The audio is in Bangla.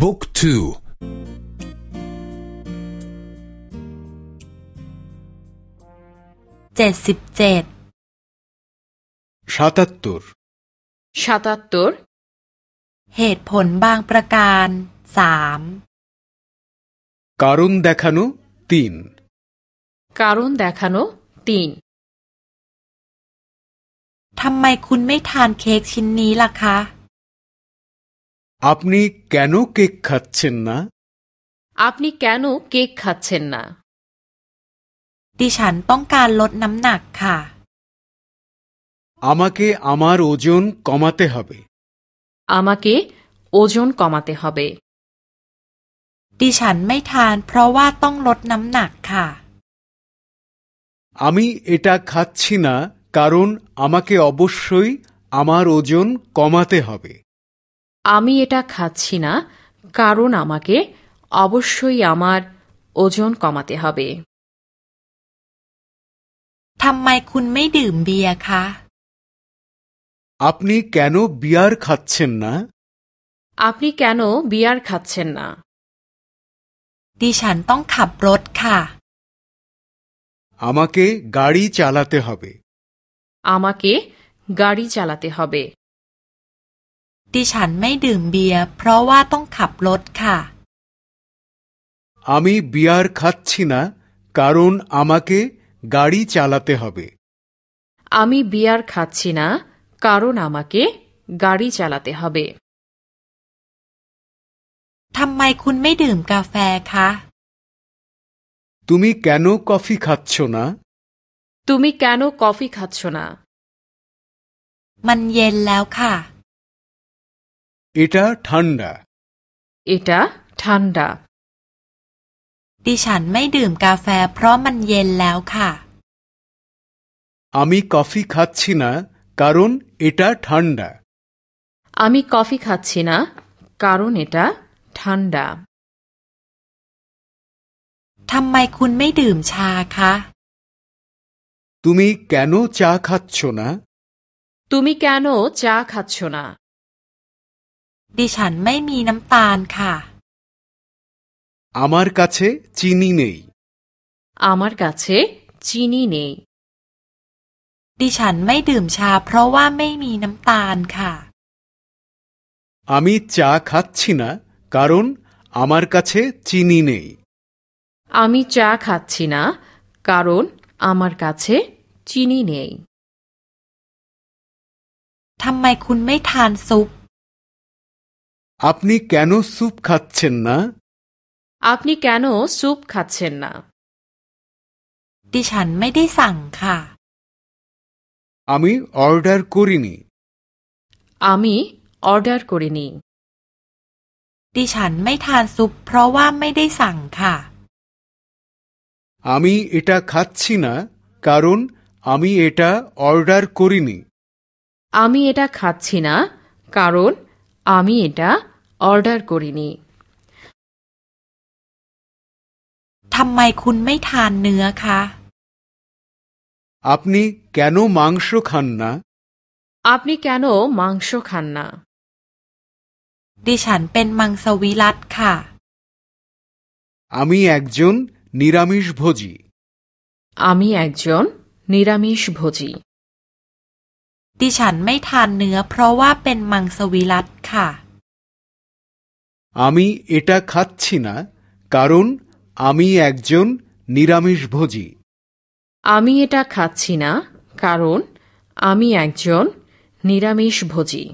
บุ๊กทูเจ็ดสิบเจ็ดชาตัตตุรชาตัตตุรเหตุผลบางประการสามการุณเดคานุตีนการุณเดคานุตีนทำไมคุณไม่ทานเค้กชิ้นนี้ล่ะคะ আপনি কেন কেক খাচ্ছেন না আপনি কেন কেক খাচ্ছেন না ดิฉันต้องการลดน้ำหนักค่ะ আমাকে আমার ওজন কমাতে হবে আমাকে ওজন কমাতে হবে ดิฉันไม่ทานเพราะว่าต้องลดน้ำหนักค่ะ আমি এটা খাচ্ছি না কারণ আমাকে অবশ্যই আমার ওজন কমাতে হবে আমি এটা খাচ্ছি না কারণ আমাকে অবশ্যই আমার ওজন কমাতে হবে ทำไมคุณไม่ดื่มเบียร์คะ আপনি কেন বিয়ার খাচ্ছেন না আপনি কেন বিয়ার খাচ্ছেন না ดิฉันต้องขับรถค่ะ আমাকে গাড়ি চালাতে হবে আমাকে গাড়ি চালাতে হবে ดิฉันไม่ดื่มเบียร์เพราะว่าต้องขับรถค่ะ আমি বিয়ার খাচ্ছি না কারণ আমাকে গাড়ি চালাতে হবে আমি বিয়ার খাচ্ছি না কারণ আমাকে গাড়ি চালাতে হবে ทำไมคุณไม่ดื่มกาแฟคะ তুমি কেন কফি খাচ্ছ না তুমি কেন কফি খাচ্ছ না มันเย็นแล้วค่ะ এটা ঠান্ডা এটা ঠান্ডা ดิฉันไม่ดื่มกาแฟเพราะมันเย็นแล้วค่ะ আমি কফি খাচ্ছি না কারণ এটা ঠান্ডা আমি কফি খাচ্ছি না কারণ এটা ঠান্ডা ทำไมคุณไม่ดื่มชาคะ তুমি কেন চা খাচ্ছ না তুমি কেন চা খাচ্ছ না ดิฉันไม่มีน้ำตาลค่ะ আমার কাছে চিনি নেই আমার কাছে চিনি নেই ดิฉันไม่ดื่มชาเพราะว่าไม่มีน้ำตาลค่ะ আমি চা খাচ্ছি না কারণ আমার কাছে চিনি নেই আমি চা খাচ্ছি না কারণ আমার কাছে চিনি নেই ทำไมคุณไม่ทานซุป আপনি কেন স্যুপ খাচ্ছেন না আপনি কেন স্যুপ খাচ্ছেন না ดิฉันไม่ได้สั่งค่ะ আমি অর্ডার করিনি আমি অর্ডার করিনি ดิฉันไม่ทานซุป เพราะว่าไม่ได้สั่งค่ะ আমি এটা খাচ্ছি না কারণ আমি এটা অর্ডার করিনি আমি এটা খাচ্ছি না কারণ আমি এটা অর্ডার করিনি ทำไมคุณไม่ทานเนื้อคะ আপনি কেন মাংস খান না আপনি কেন মাংস খান না ดิฉันเป็นมังสวิรัตค่ะ আমি একজন নিরামিষভোজী আমি একজন নিরামিষভোজী ดิฉันไม่ทานเนื้อ เพราะว่าเป็นมังสวิรัตค่ะ আমি এটা খাচ্ছি না, কারণ আমি একজন নিরামিষভোজী আমি এটা খাচ্ছি না, কারণ আমি একজন নিরামিষভোজী